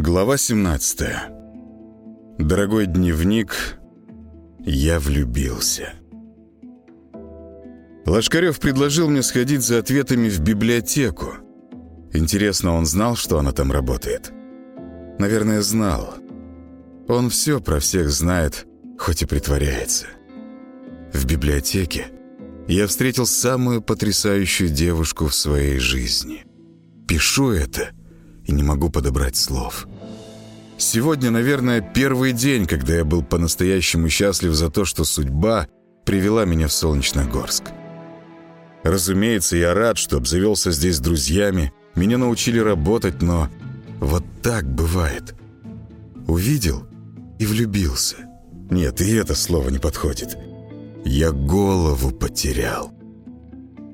Глава 17. Дорогой дневник, я влюбился. Лошкарев предложил мне сходить за ответами в библиотеку. Интересно, он знал, что она там работает? Наверное, знал. Он все про всех знает, хоть и притворяется. В библиотеке я встретил самую потрясающую девушку в своей жизни. Пишу это и не могу подобрать слов. Сегодня, наверное, первый день, когда я был по-настоящему счастлив за то, что судьба привела меня в Солнечногорск. Разумеется, я рад, что обзавелся здесь друзьями, меня научили работать, но вот так бывает. Увидел и влюбился. Нет, и это слово не подходит. Я голову потерял.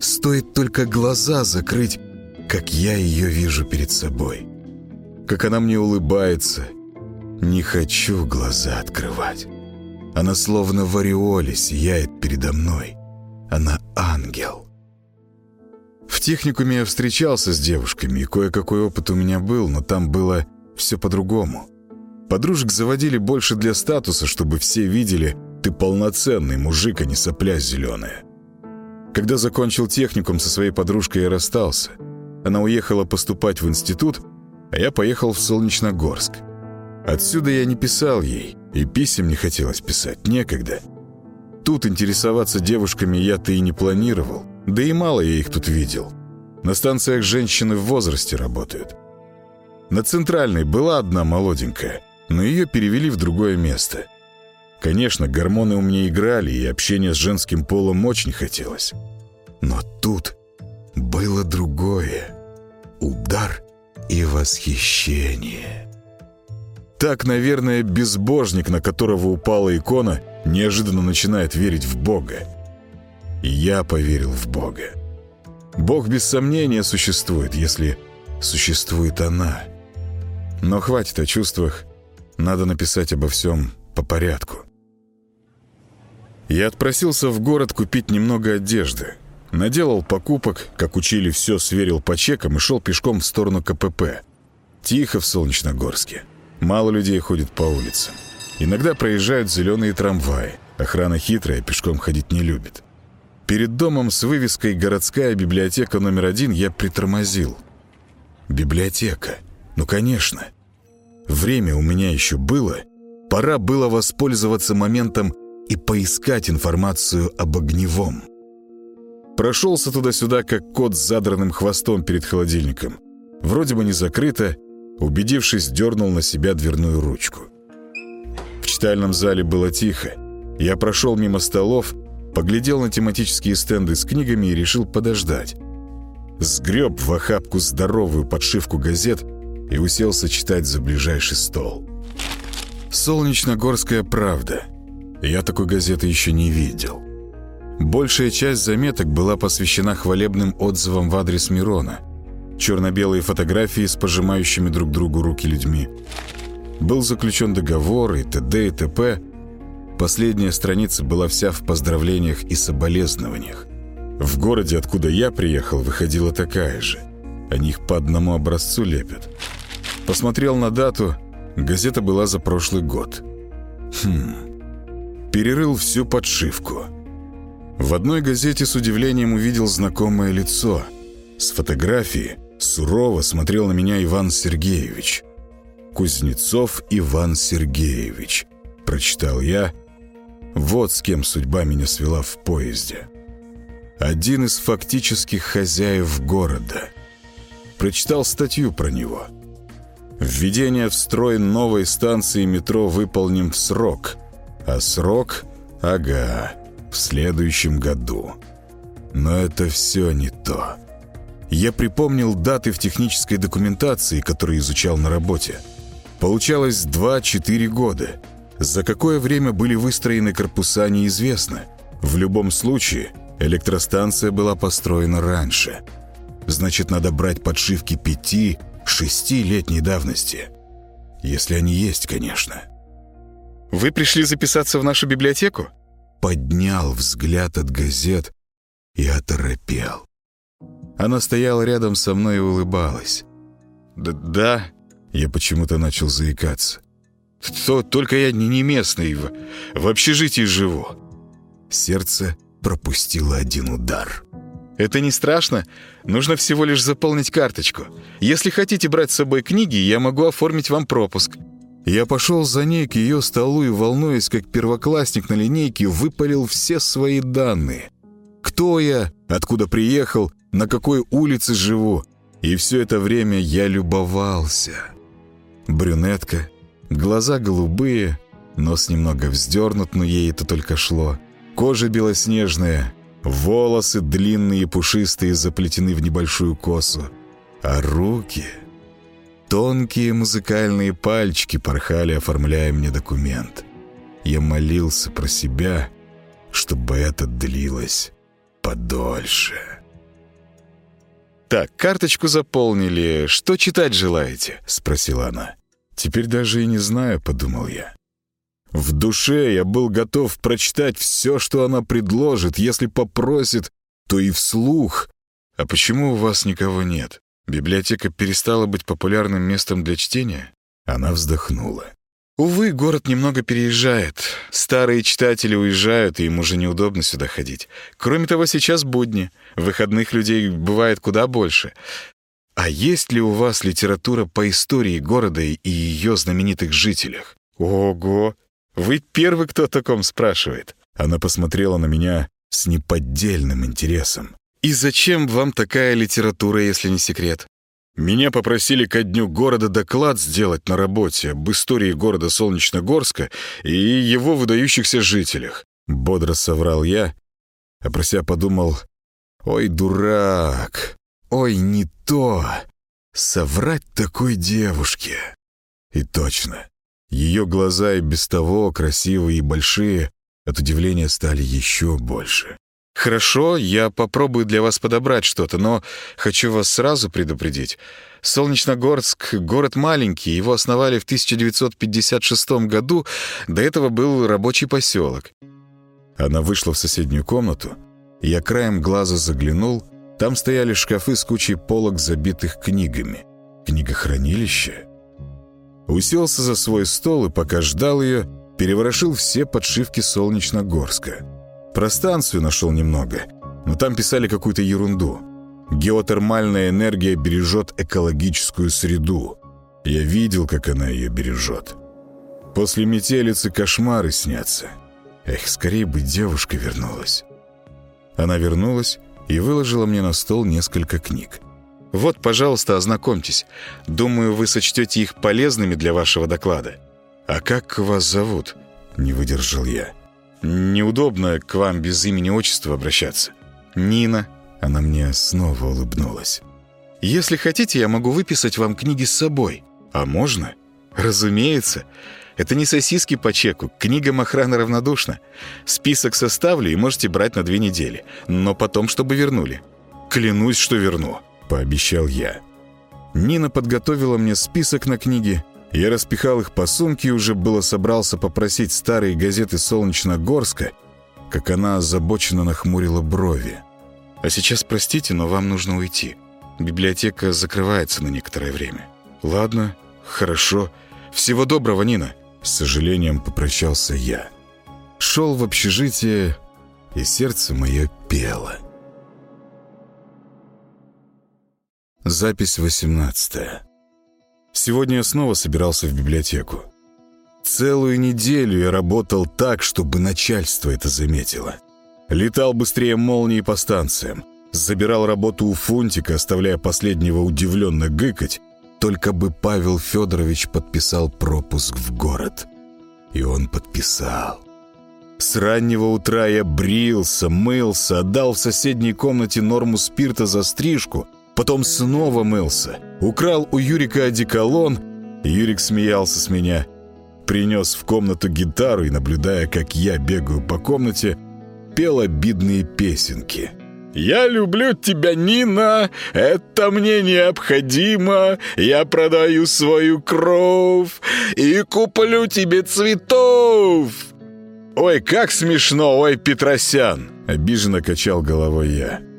Стоит только глаза закрыть, как я ее вижу перед собой. Как она мне улыбается. Не хочу глаза открывать. Она словно в ореоле сияет передо мной. Она ангел. В техникуме я встречался с девушками, и кое-какой опыт у меня был, но там было все по-другому. Подружек заводили больше для статуса, чтобы все видели, ты полноценный мужик, а не сопля зеленая. Когда закончил техникум со своей подружкой, я расстался. Она уехала поступать в институт, а я поехал в Солнечногорск. Отсюда я не писал ей, и писем не хотелось писать, некогда. Тут интересоваться девушками я-то и не планировал, да и мало я их тут видел. На станциях женщины в возрасте работают. На центральной была одна молоденькая, но ее перевели в другое место. Конечно, гормоны у меня играли, и общение с женским полом очень хотелось. Но тут было другое. Удар и восхищение. Так, наверное, безбожник, на которого упала икона, неожиданно начинает верить в Бога. Я поверил в Бога. Бог без сомнения существует, если существует она. Но хватит о чувствах, надо написать обо всем по порядку. Я отпросился в город купить немного одежды. Наделал покупок, как учили, все сверил по чекам и шел пешком в сторону КПП. Тихо в Солнечногорске. Мало людей ходит по улицам. Иногда проезжают зеленые трамваи. Охрана хитрая, пешком ходить не любит. Перед домом с вывеской «Городская библиотека номер один» я притормозил. Библиотека. Ну, конечно. Время у меня еще было. Пора было воспользоваться моментом и поискать информацию об огневом. Прошелся туда-сюда, как кот с задранным хвостом перед холодильником. Вроде бы не закрыто, убедившись, дернул на себя дверную ручку. В читальном зале было тихо. Я прошел мимо столов, поглядел на тематические стенды с книгами и решил подождать. Сгреб в охапку здоровую подшивку газет и уселся читать за ближайший стол. «Солнечногорская правда». Я такой газеты еще не видел. Большая часть заметок была посвящена хвалебным отзывам в адрес Мирона. Черно-белые фотографии с пожимающими друг другу руки людьми. Был заключен договор и т.д. и т.п. Последняя страница была вся в поздравлениях и соболезнованиях. В городе, откуда я приехал, выходила такая же. Они их по одному образцу лепят. Посмотрел на дату, газета была за прошлый год. Хм. Перерыл всю подшивку. В одной газете с удивлением увидел знакомое лицо. С фотографии сурово смотрел на меня Иван Сергеевич. «Кузнецов Иван Сергеевич», — прочитал я. Вот с кем судьба меня свела в поезде. Один из фактических хозяев города. Прочитал статью про него. Введение в строй новой станции метро выполним в срок. А срок... Ага в следующем году. Но это все не то. Я припомнил даты в технической документации, которые изучал на работе. Получалось 2-4 года. За какое время были выстроены корпуса, неизвестно. В любом случае, электростанция была построена раньше. Значит, надо брать подшивки 5-6-летней давности. Если они есть, конечно. «Вы пришли записаться в нашу библиотеку?» Поднял взгляд от газет и оторопел. Она стояла рядом со мной и улыбалась. «Да, да. Я почему-то начал заикаться. То, только я не, местный, в, в общежитии живу. Сердце пропустило один удар. Это не страшно. Нужно всего лишь заполнить карточку. Если хотите брать с собой книги, я могу оформить вам пропуск. Я пошел за ней к ее столу и, волнуясь, как первоклассник на линейке, выпалил все свои данные. Кто я, откуда приехал, на какой улице живу. И все это время я любовался. Брюнетка, глаза голубые, нос немного вздернут, но ей это только шло. Кожа белоснежная, волосы длинные и пушистые заплетены в небольшую косу. А руки... Тонкие музыкальные пальчики порхали, оформляя мне документ. Я молился про себя, чтобы это длилось подольше. «Так, карточку заполнили. Что читать желаете?» — спросила она. «Теперь даже и не знаю», — подумал я. В душе я был готов прочитать все, что она предложит. Если попросит, то и вслух. «А почему у вас никого нет? Библиотека перестала быть популярным местом для чтения?» Она вздохнула. «Увы, город немного переезжает. Старые читатели уезжают, и им уже неудобно сюда ходить. Кроме того, сейчас будни. Выходных людей бывает куда больше. А есть ли у вас литература по истории города и ее знаменитых жителях? Ого! Вы первый, кто о таком спрашивает. Она посмотрела на меня с неподдельным интересом. И зачем вам такая литература, если не секрет? Меня попросили ко дню города доклад сделать на работе об истории города Солнечногорска и его выдающихся жителях. Бодро соврал я, а про себя подумал, ой, дурак, ой, не то, соврать такой девушке. И точно, ее глаза и без того красивые и большие от удивления стали еще больше. «Хорошо, я попробую для вас подобрать что-то, но хочу вас сразу предупредить. Солнечногорск — город маленький, его основали в 1956 году, до этого был рабочий поселок». Она вышла в соседнюю комнату, я краем глаза заглянул, там стояли шкафы с кучей полок, забитых книгами. Книгохранилище? Уселся за свой стол и, пока ждал ее, переворошил все подшивки Солнечногорска. Про станцию нашел немного, но там писали какую-то ерунду. Геотермальная энергия бережет экологическую среду. Я видел, как она ее бережет. После метелицы кошмары снятся. Эх, скорее бы девушка вернулась. Она вернулась и выложила мне на стол несколько книг. Вот, пожалуйста, ознакомьтесь. Думаю, вы сочтете их полезными для вашего доклада. А как вас зовут? Не выдержал я. Неудобно к вам без имени-отчества обращаться. Нина. Она мне снова улыбнулась. Если хотите, я могу выписать вам книги с собой. А можно? Разумеется. Это не сосиски по чеку. Книгам охрана равнодушна. Список составлю и можете брать на две недели. Но потом, чтобы вернули. Клянусь, что верну. — пообещал я. Нина подготовила мне список на книги. Я распихал их по сумке и уже было собрался попросить старые газеты Солнечногорска, как она озабоченно нахмурила брови. «А сейчас простите, но вам нужно уйти. Библиотека закрывается на некоторое время». «Ладно, хорошо. Всего доброго, Нина!» С сожалением попрощался я. Шел в общежитие, и сердце мое пело. Запись 18. Сегодня я снова собирался в библиотеку. Целую неделю я работал так, чтобы начальство это заметило. Летал быстрее молнии по станциям, забирал работу у Фунтика, оставляя последнего удивленно гыкать, только бы Павел Федорович подписал пропуск в город. И он подписал. С раннего утра я брился, мылся, отдал в соседней комнате норму спирта за стрижку — Потом снова мылся. Украл у Юрика одеколон. Юрик смеялся с меня. Принес в комнату гитару и, наблюдая, как я бегаю по комнате, пел обидные песенки. «Я люблю тебя, Нина, это мне необходимо, я продаю свою кровь и куплю тебе цветов!» «Ой, как смешно, ой, Петросян!» — обиженно качал головой я.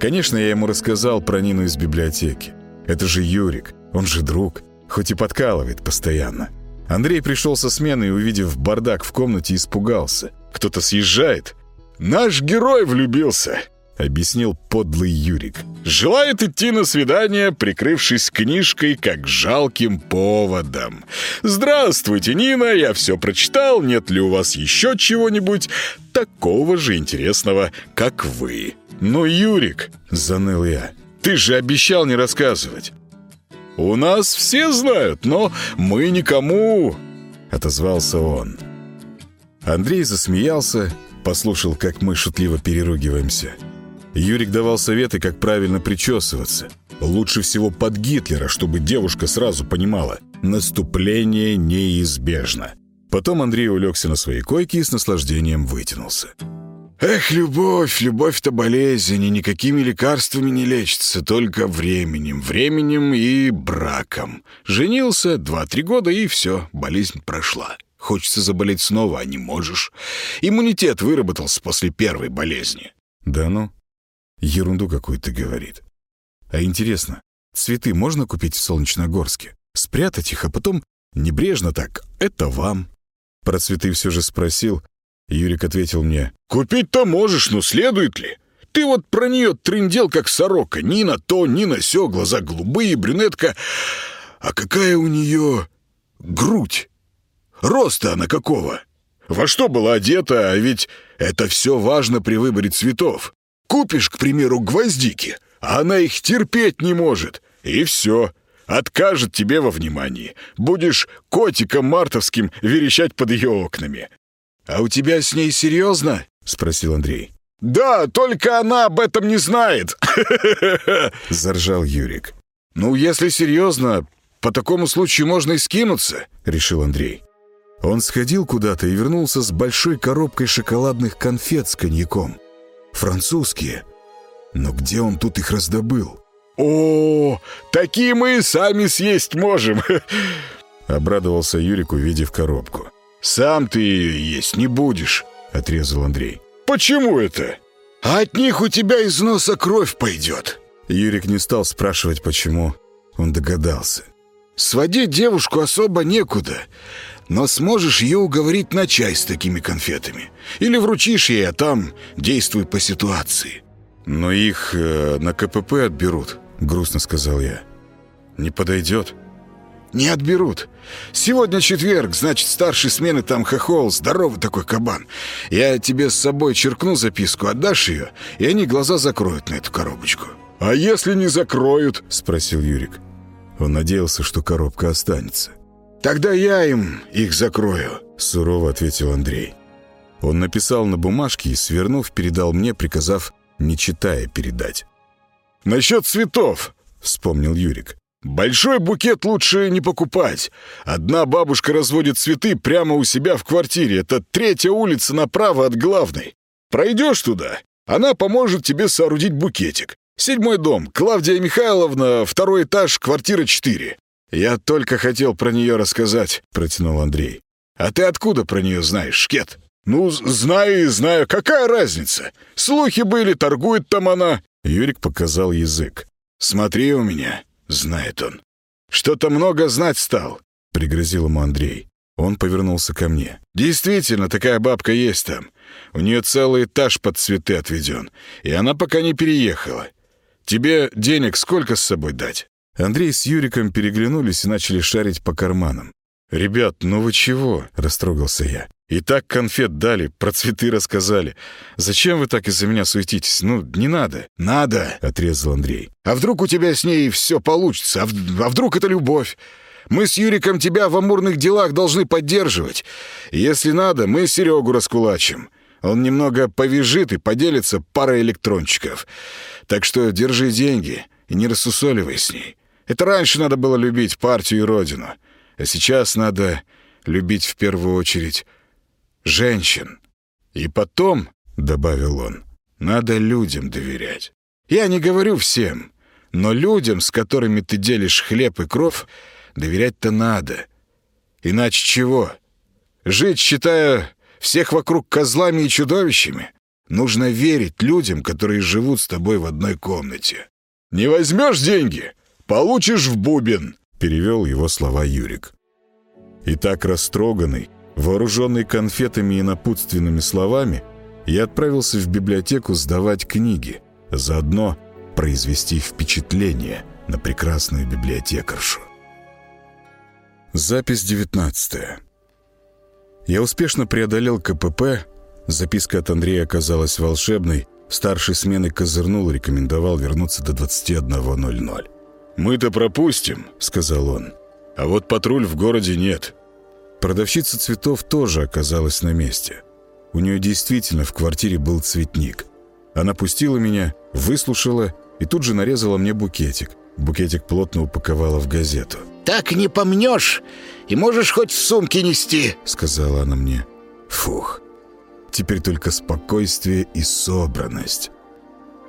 Конечно, я ему рассказал про Нину из библиотеки. Это же Юрик, он же друг. хоть и подкалывает постоянно. Андрей пришел со смены и, увидев бардак в комнате, испугался. Кто-то съезжает. «Наш герой влюбился!» — объяснил подлый Юрик. «Желает идти на свидание, прикрывшись книжкой, как жалким поводом. Здравствуйте, Нина, я все прочитал, нет ли у вас еще чего-нибудь такого же интересного, как вы?» «Ну, Юрик!» — заныл я. «Ты же обещал не рассказывать!» «У нас все знают, но мы никому!» — отозвался он. Андрей засмеялся, послушал, как мы шутливо переругиваемся. Юрик давал советы, как правильно причесываться. Лучше всего под Гитлера, чтобы девушка сразу понимала — наступление неизбежно. Потом Андрей улегся на своей койке и с наслаждением вытянулся. Эх, любовь, любовь-то болезнь, и никакими лекарствами не лечится, только временем, временем и браком. Женился два-три года, и все, болезнь прошла. Хочется заболеть снова, а не можешь. Иммунитет выработался после первой болезни. Да ну, ерунду какую-то говорит. А интересно, цветы можно купить в Солнечногорске? Спрятать их, а потом небрежно так «это вам». Про цветы все же спросил, Юрик ответил мне. «Купить-то можешь, но следует ли? Ты вот про нее трындел, как сорока. Ни на то, ни на сё, глаза голубые, брюнетка. А какая у нее грудь? Роста она какого? Во что была одета, а ведь это все важно при выборе цветов. Купишь, к примеру, гвоздики, а она их терпеть не может. И все. Откажет тебе во внимании. Будешь котиком мартовским верещать под ее окнами. «А у тебя с ней серьезно?» — спросил Андрей. «Да, только она об этом не знает!» — заржал Юрик. «Ну, если серьезно, по такому случаю можно и скинуться», — решил Андрей. Он сходил куда-то и вернулся с большой коробкой шоколадных конфет с коньяком. Французские. Но где он тут их раздобыл? «О, такие мы и сами съесть можем!» Обрадовался Юрик, увидев коробку. «Сам ты есть не будешь», — отрезал Андрей. «Почему это? А от них у тебя из носа кровь пойдет». Юрик не стал спрашивать, почему. Он догадался. «Сводить девушку особо некуда, но сможешь ее уговорить на чай с такими конфетами. Или вручишь ей, а там действуй по ситуации». «Но их э, на КПП отберут», — грустно сказал я. «Не подойдет». «Не отберут. Сегодня четверг, значит, старший смены там хохол, здоровый такой кабан. Я тебе с собой черкну записку, отдашь ее, и они глаза закроют на эту коробочку». «А если не закроют?» — спросил Юрик. Он надеялся, что коробка останется. «Тогда я им их закрою», — сурово ответил Андрей. Он написал на бумажке и, свернув, передал мне, приказав, не читая, передать. «Насчет цветов», — вспомнил Юрик. Большой букет лучше не покупать. Одна бабушка разводит цветы прямо у себя в квартире. Это третья улица направо от главной. Пройдешь туда, она поможет тебе соорудить букетик. Седьмой дом, Клавдия Михайловна, второй этаж, квартира 4. Я только хотел про нее рассказать, протянул Андрей. А ты откуда про нее знаешь, Шкет? Ну, знаю и знаю, какая разница? Слухи были, торгует там она. Юрик показал язык. Смотри у меня. Знает он. Что-то много знать стал, пригрозил ему Андрей. Он повернулся ко мне. «Действительно, такая бабка есть там. У нее целый этаж под цветы отведен, и она пока не переехала. Тебе денег сколько с собой дать?» Андрей с Юриком переглянулись и начали шарить по карманам. «Ребят, ну вы чего?» — растрогался я. И так конфет дали, про цветы рассказали. Зачем вы так из-за меня суетитесь? Ну, не надо». «Надо», — отрезал Андрей. «А вдруг у тебя с ней все получится? А, в... а вдруг это любовь? Мы с Юриком тебя в амурных делах должны поддерживать. Если надо, мы Серегу раскулачим. Он немного повяжит и поделится парой электрончиков. Так что держи деньги и не рассусоливай с ней. Это раньше надо было любить партию и родину. А сейчас надо любить в первую очередь женщин. И потом, — добавил он, — надо людям доверять. Я не говорю всем, но людям, с которыми ты делишь хлеб и кровь, доверять-то надо. Иначе чего? Жить, считая всех вокруг козлами и чудовищами? Нужно верить людям, которые живут с тобой в одной комнате. Не возьмешь деньги — получишь в бубен. Перевел его слова Юрик. И так растроганный, вооруженный конфетами и напутственными словами, я отправился в библиотеку сдавать книги, заодно произвести впечатление на прекрасную библиотекаршу. Запись 19 Я успешно преодолел КПП, записка от Андрея оказалась волшебной, старший смены козырнул рекомендовал вернуться до 21.00. «Мы-то пропустим», — сказал он. «А вот патруль в городе нет». Продавщица цветов тоже оказалась на месте. У нее действительно в квартире был цветник. Она пустила меня, выслушала и тут же нарезала мне букетик. Букетик плотно упаковала в газету. «Так не помнешь, и можешь хоть в сумке нести», — сказала она мне. Фух, теперь только спокойствие и собранность.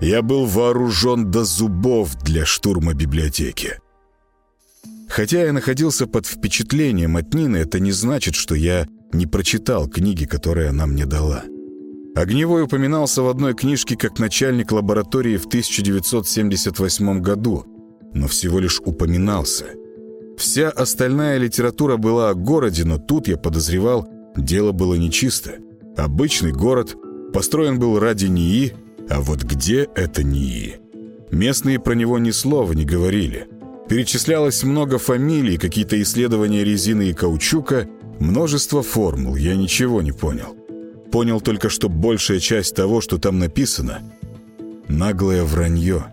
Я был вооружен до зубов для штурма библиотеки. Хотя я находился под впечатлением от Нины, это не значит, что я не прочитал книги, которые она мне дала. Огневой упоминался в одной книжке как начальник лаборатории в 1978 году, но всего лишь упоминался. Вся остальная литература была о городе, но тут, я подозревал, дело было нечисто. Обычный город, построен был ради НИИ, а вот где это НИИ? Местные про него ни слова не говорили. Перечислялось много фамилий, какие-то исследования резины и каучука, множество формул, я ничего не понял. Понял только, что большая часть того, что там написано, наглое вранье.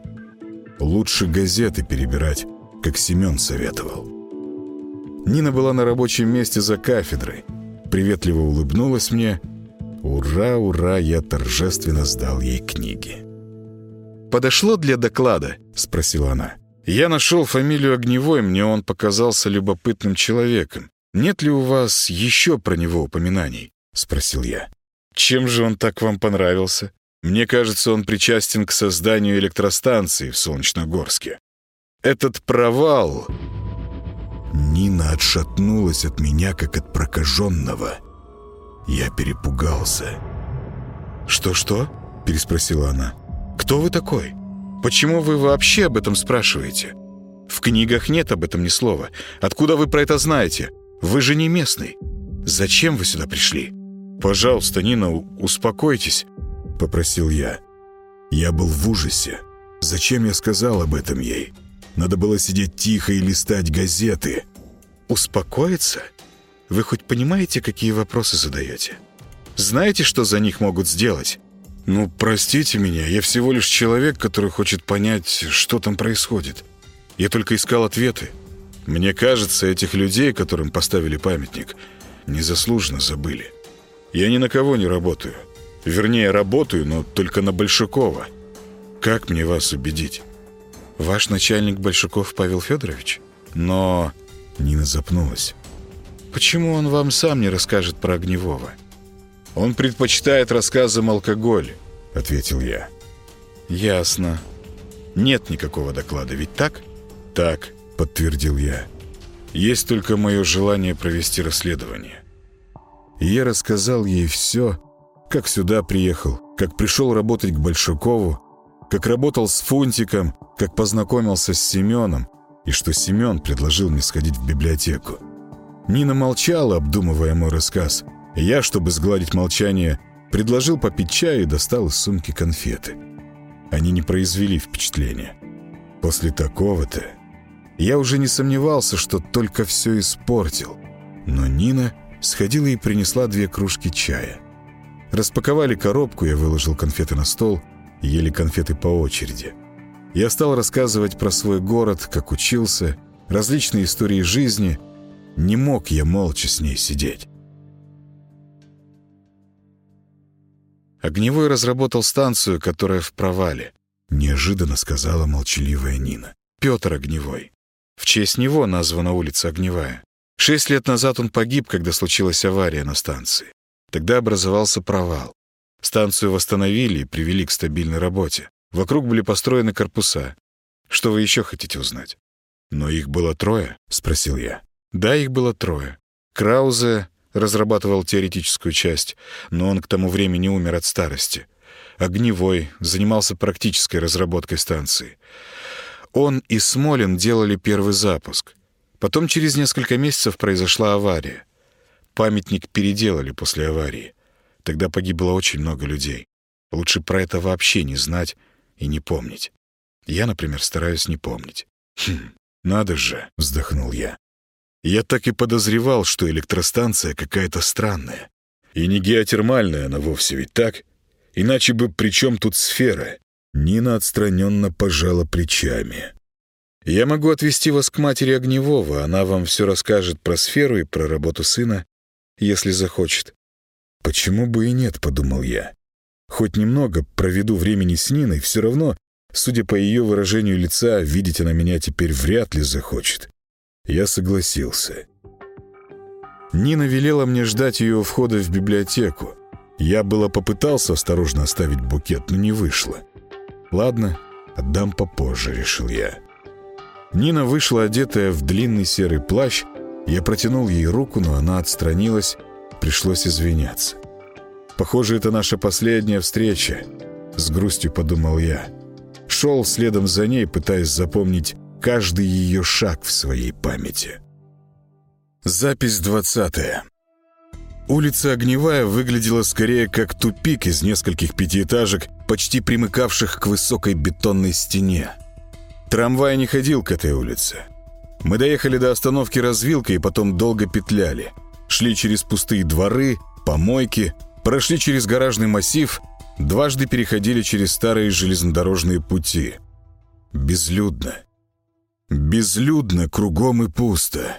Лучше газеты перебирать, как Семен советовал. Нина была на рабочем месте за кафедрой. Приветливо улыбнулась мне. Ура, ура, я торжественно сдал ей книги. «Подошло для доклада?» — спросила она. «Я нашел фамилию Огневой, мне он показался любопытным человеком. Нет ли у вас еще про него упоминаний?» — спросил я. «Чем же он так вам понравился? Мне кажется, он причастен к созданию электростанции в Солнечногорске. Этот провал...» Нина отшатнулась от меня, как от прокаженного. Я перепугался. «Что-что?» — переспросила она. «Кто вы такой? Почему вы вообще об этом спрашиваете? В книгах нет об этом ни слова. Откуда вы про это знаете? Вы же не местный. Зачем вы сюда пришли? Пожалуйста, Нина, успокойтесь», — попросил я. Я был в ужасе. Зачем я сказал об этом ей? Надо было сидеть тихо и листать газеты. «Успокоиться? Вы хоть понимаете, какие вопросы задаете? Знаете, что за них могут сделать?» «Ну, простите меня, я всего лишь человек, который хочет понять, что там происходит. Я только искал ответы. Мне кажется, этих людей, которым поставили памятник, незаслуженно забыли. Я ни на кого не работаю. Вернее, работаю, но только на Большакова. Как мне вас убедить?» «Ваш начальник Большаков Павел Федорович? Но...» Нина запнулась. «Почему он вам сам не расскажет про Огневого?» «Он предпочитает рассказам алкоголь», — ответил я. «Ясно. Нет никакого доклада, ведь так?» «Так», — подтвердил я. «Есть только мое желание провести расследование». И я рассказал ей все, как сюда приехал, как пришел работать к Большакову, как работал с Фунтиком, как познакомился с Семеном, и что Семен предложил мне сходить в библиотеку. Нина молчала, обдумывая мой рассказ. Я, чтобы сгладить молчание, предложил попить чаю и достал из сумки конфеты. Они не произвели впечатления. После такого-то я уже не сомневался, что только все испортил. Но Нина сходила и принесла две кружки чая. Распаковали коробку, я выложил конфеты на стол, ели конфеты по очереди. Я стал рассказывать про свой город, как учился, различные истории жизни — не мог я молча с ней сидеть. Огневой разработал станцию, которая в провале. Неожиданно сказала молчаливая Нина. Петр Огневой. В честь него названа улица Огневая. Шесть лет назад он погиб, когда случилась авария на станции. Тогда образовался провал. Станцию восстановили и привели к стабильной работе. Вокруг были построены корпуса. Что вы еще хотите узнать? «Но их было трое?» — спросил я. Да, их было трое. Краузе разрабатывал теоретическую часть, но он к тому времени умер от старости. Огневой занимался практической разработкой станции. Он и Смолин делали первый запуск. Потом через несколько месяцев произошла авария. Памятник переделали после аварии. Тогда погибло очень много людей. Лучше про это вообще не знать и не помнить. Я, например, стараюсь не помнить. «Хм, надо же», — вздохнул я. Я так и подозревал, что электростанция какая-то странная. И не геотермальная она вовсе, ведь так? Иначе бы при чем тут сфера? Нина отстраненно пожала плечами. «Я могу отвезти вас к матери Огневого. Она вам все расскажет про сферу и про работу сына, если захочет». «Почему бы и нет?» — подумал я. «Хоть немного проведу времени с Ниной, все равно, судя по ее выражению лица, видеть она меня теперь вряд ли захочет». Я согласился. Нина велела мне ждать ее входа в библиотеку. Я было попытался осторожно оставить букет, но не вышло. «Ладно, отдам попозже», — решил я. Нина вышла, одетая в длинный серый плащ. Я протянул ей руку, но она отстранилась. Пришлось извиняться. «Похоже, это наша последняя встреча», — с грустью подумал я. Шел следом за ней, пытаясь запомнить каждый ее шаг в своей памяти. Запись двадцатая. Улица Огневая выглядела скорее как тупик из нескольких пятиэтажек, почти примыкавших к высокой бетонной стене. Трамвай не ходил к этой улице. Мы доехали до остановки развилка и потом долго петляли. Шли через пустые дворы, помойки, прошли через гаражный массив, дважды переходили через старые железнодорожные пути. Безлюдно. Безлюдно, кругом и пусто.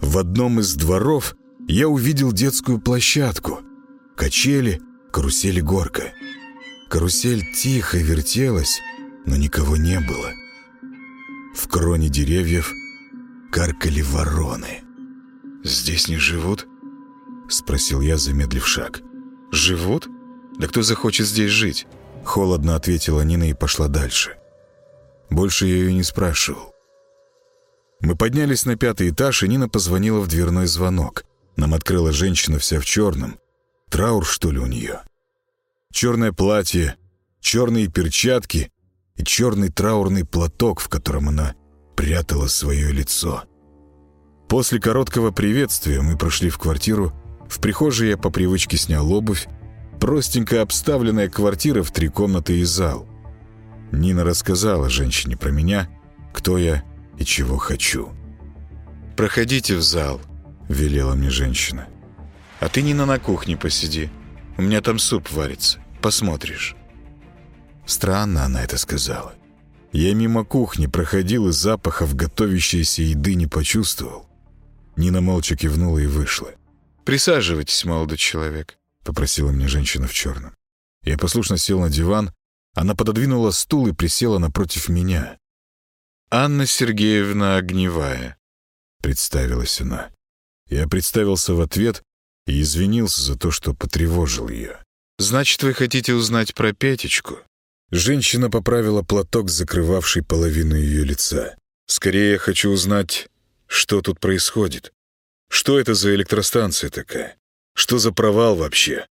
В одном из дворов я увидел детскую площадку. Качели, карусели горка. Карусель тихо вертелась, но никого не было. В кроне деревьев каркали вороны. «Здесь не живут?» — спросил я, замедлив шаг. «Живут? Да кто захочет здесь жить?» Холодно ответила Нина и пошла дальше. Больше я ее не спрашивал. Мы поднялись на пятый этаж, и Нина позвонила в дверной звонок. Нам открыла женщина вся в черном. Траур, что ли, у нее? Черное платье, черные перчатки и черный траурный платок, в котором она прятала свое лицо. После короткого приветствия мы прошли в квартиру. В прихожей я по привычке снял обувь. Простенькая обставленная квартира в три комнаты и зал. Нина рассказала женщине про меня, кто я и чего хочу. «Проходите в зал», — велела мне женщина. «А ты, Нина, на кухне посиди. У меня там суп варится. Посмотришь». Странно она это сказала. Я мимо кухни проходил и запахов готовящейся еды не почувствовал. Нина молча кивнула и вышла. «Присаживайтесь, молодой человек», — попросила мне женщина в черном. Я послушно сел на диван. Она пододвинула стул и присела напротив меня. «Анна Сергеевна Огневая», — представилась она. Я представился в ответ и извинился за то, что потревожил ее. «Значит, вы хотите узнать про Петечку?» Женщина поправила платок, закрывавший половину ее лица. «Скорее я хочу узнать, что тут происходит. Что это за электростанция такая? Что за провал вообще?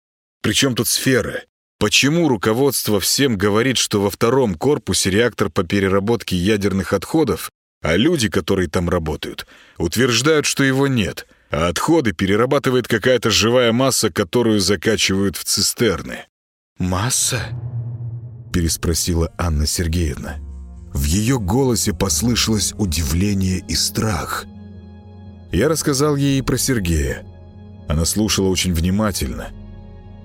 Причем тут сфера? Почему руководство всем говорит, что во втором корпусе реактор по переработке ядерных отходов, а люди, которые там работают, утверждают, что его нет, а отходы перерабатывает какая-то живая масса, которую закачивают в цистерны? «Масса?» — переспросила Анна Сергеевна. В ее голосе послышалось удивление и страх. Я рассказал ей про Сергея. Она слушала очень внимательно.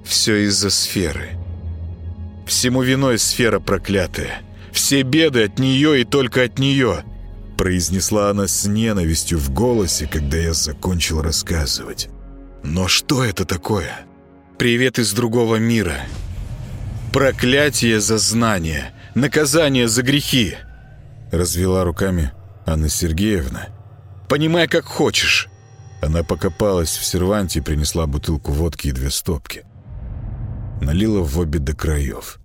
«Все из-за сферы», Всему виной сфера проклятая. Все беды от нее и только от нее», — произнесла она с ненавистью в голосе, когда я закончил рассказывать. «Но что это такое?» «Привет из другого мира. Проклятие за знание, наказание за грехи», — развела руками Анна Сергеевна. «Понимай, как хочешь». Она покопалась в серванте и принесла бутылку водки и две стопки налила в обе до краев.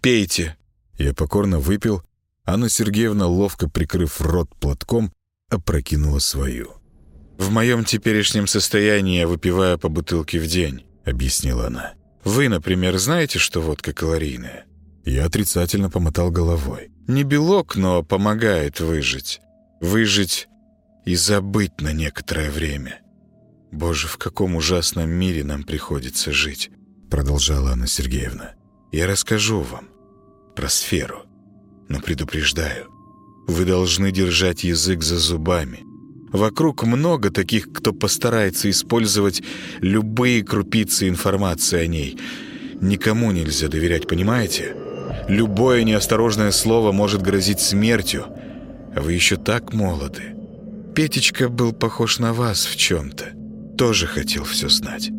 «Пейте!» Я покорно выпил. Анна Сергеевна, ловко прикрыв рот платком, опрокинула свою. «В моем теперешнем состоянии я выпиваю по бутылке в день», — объяснила она. «Вы, например, знаете, что водка калорийная?» Я отрицательно помотал головой. «Не белок, но помогает выжить. Выжить и забыть на некоторое время. Боже, в каком ужасном мире нам приходится жить, продолжала Анна Сергеевна. Я расскажу вам про сферу, но предупреждаю, вы должны держать язык за зубами. Вокруг много таких, кто постарается использовать любые крупицы информации о ней. Никому нельзя доверять, понимаете? Любое неосторожное слово может грозить смертью, а вы еще так молоды. Петечка был похож на вас в чем-то. Тоже хотел все знать.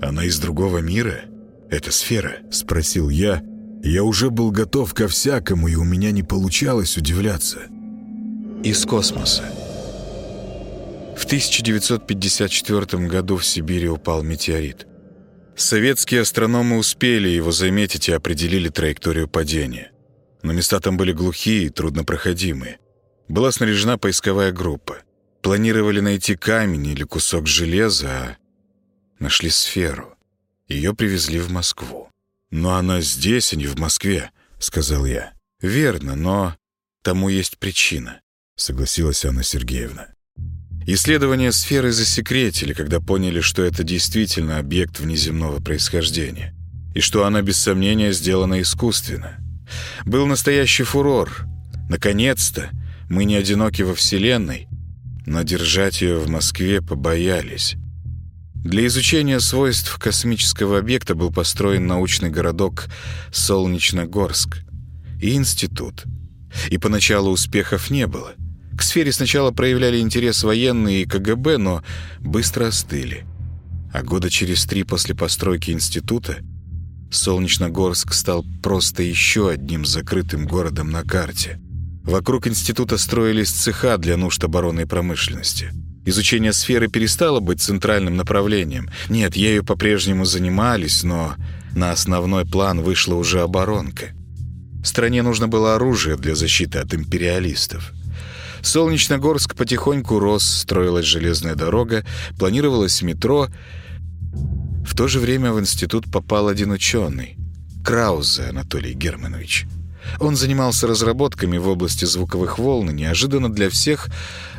Она из другого мира? Это сфера?» — спросил я. Я уже был готов ко всякому, и у меня не получалось удивляться. «Из космоса». В 1954 году в Сибири упал метеорит. Советские астрономы успели его заметить и определили траекторию падения. Но места там были глухие и труднопроходимые. Была снаряжена поисковая группа. Планировали найти камень или кусок железа, а нашли сферу. Ее привезли в Москву. «Но она здесь, а не в Москве», — сказал я. «Верно, но тому есть причина», — согласилась Анна Сергеевна. Исследования сферы засекретили, когда поняли, что это действительно объект внеземного происхождения, и что она, без сомнения, сделана искусственно. Был настоящий фурор. Наконец-то мы не одиноки во Вселенной, но держать ее в Москве побоялись. Для изучения свойств космического объекта был построен научный городок Солнечногорск и институт. И поначалу успехов не было. К сфере сначала проявляли интерес военные и КГБ, но быстро остыли. А года через три после постройки института Солнечногорск стал просто еще одним закрытым городом на карте – Вокруг института строились цеха для нужд оборонной промышленности. Изучение сферы перестало быть центральным направлением. Нет, ею по-прежнему занимались, но на основной план вышла уже оборонка. Стране нужно было оружие для защиты от империалистов. Солнечногорск потихоньку рос, строилась железная дорога, планировалось метро. В то же время в институт попал один ученый — Краузе Анатолий Германович — он занимался разработками в области звуковых волн и неожиданно для всех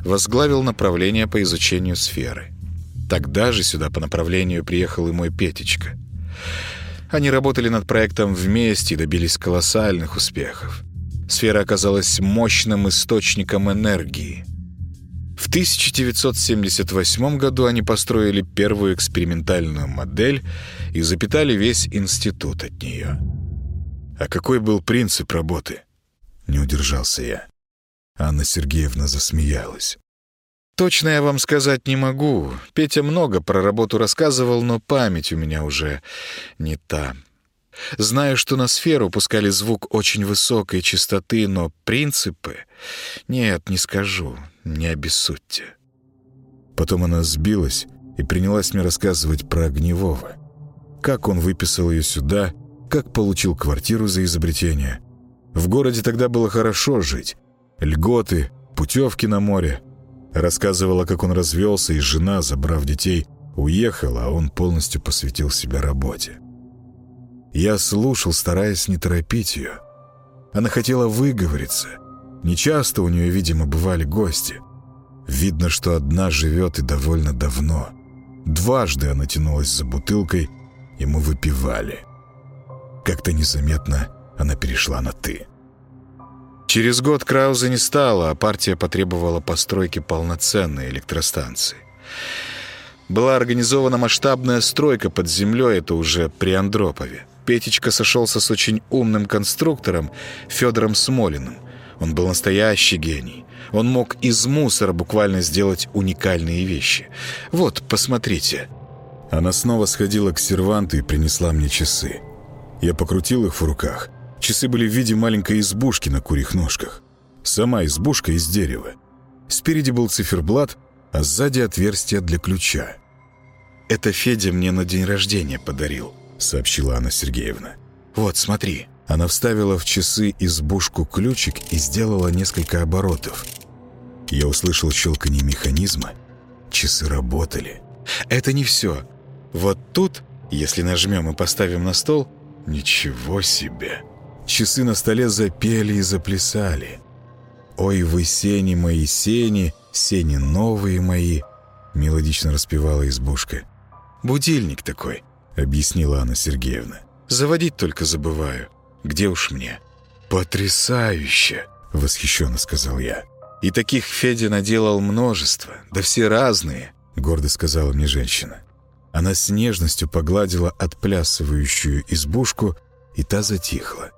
возглавил направление по изучению сферы. Тогда же сюда по направлению приехал и мой Петечка. Они работали над проектом вместе и добились колоссальных успехов. Сфера оказалась мощным источником энергии. В 1978 году они построили первую экспериментальную модель и запитали весь институт от нее. «А какой был принцип работы?» Не удержался я. Анна Сергеевна засмеялась. «Точно я вам сказать не могу. Петя много про работу рассказывал, но память у меня уже не та. Знаю, что на сферу пускали звук очень высокой частоты, но принципы... Нет, не скажу, не обессудьте». Потом она сбилась и принялась мне рассказывать про Огневого. Как он выписал ее сюда как получил квартиру за изобретение. В городе тогда было хорошо жить. Льготы, путевки на море. Рассказывала, как он развелся, и жена, забрав детей, уехала, а он полностью посвятил себя работе. Я слушал, стараясь не торопить ее. Она хотела выговориться. Нечасто у нее, видимо, бывали гости. Видно, что одна живет и довольно давно. Дважды она тянулась за бутылкой, и мы выпивали. Как-то незаметно она перешла на «ты». Через год Крауза не стало, а партия потребовала постройки полноценной электростанции. Была организована масштабная стройка под землей, это уже при Андропове. Петечка сошелся с очень умным конструктором Федором Смолиным. Он был настоящий гений. Он мог из мусора буквально сделать уникальные вещи. Вот, посмотрите. Она снова сходила к серванту и принесла мне часы. Я покрутил их в руках. Часы были в виде маленькой избушки на курьих ножках. Сама избушка из дерева. Спереди был циферблат, а сзади отверстие для ключа. «Это Федя мне на день рождения подарил», — сообщила Анна Сергеевна. «Вот, смотри». Она вставила в часы избушку ключик и сделала несколько оборотов. Я услышал щелканье механизма. Часы работали. «Это не все. Вот тут, если нажмем и поставим на стол, Ничего себе! Часы на столе запели и заплясали. «Ой, вы сени мои сени, Сени новые мои», — мелодично распевала избушка. «Будильник такой», — объяснила Анна Сергеевна. «Заводить только забываю. Где уж мне?» «Потрясающе!» — восхищенно сказал я. «И таких Федя наделал множество, да все разные», — гордо сказала мне женщина. Она с нежностью погладила отплясывающую избушку, и та затихла.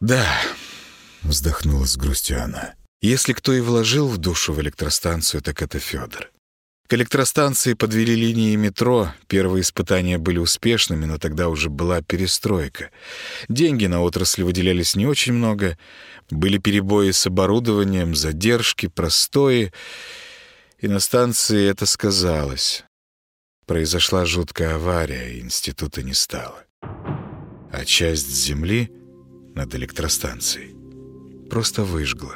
«Да», — вздохнула с грустью она. «Если кто и вложил в душу в электростанцию, так это Федор. К электростанции подвели линии метро. Первые испытания были успешными, но тогда уже была перестройка. Деньги на отрасли выделялись не очень много. Были перебои с оборудованием, задержки, простои. И на станции это сказалось. Произошла жуткая авария, института не стало. А часть земли над электростанцией просто выжгла.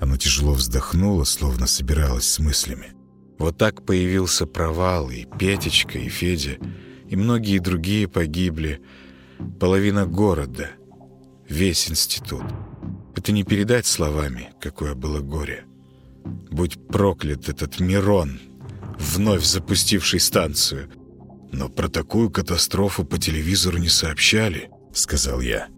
Она тяжело вздохнула, словно собиралась с мыслями. Вот так появился провал, и Петечка, и Федя, и многие другие погибли. Половина города, весь институт. Это не передать словами, какое было горе. Будь проклят этот Мирон, вновь запустивший станцию. Но про такую катастрофу по телевизору не сообщали, сказал я.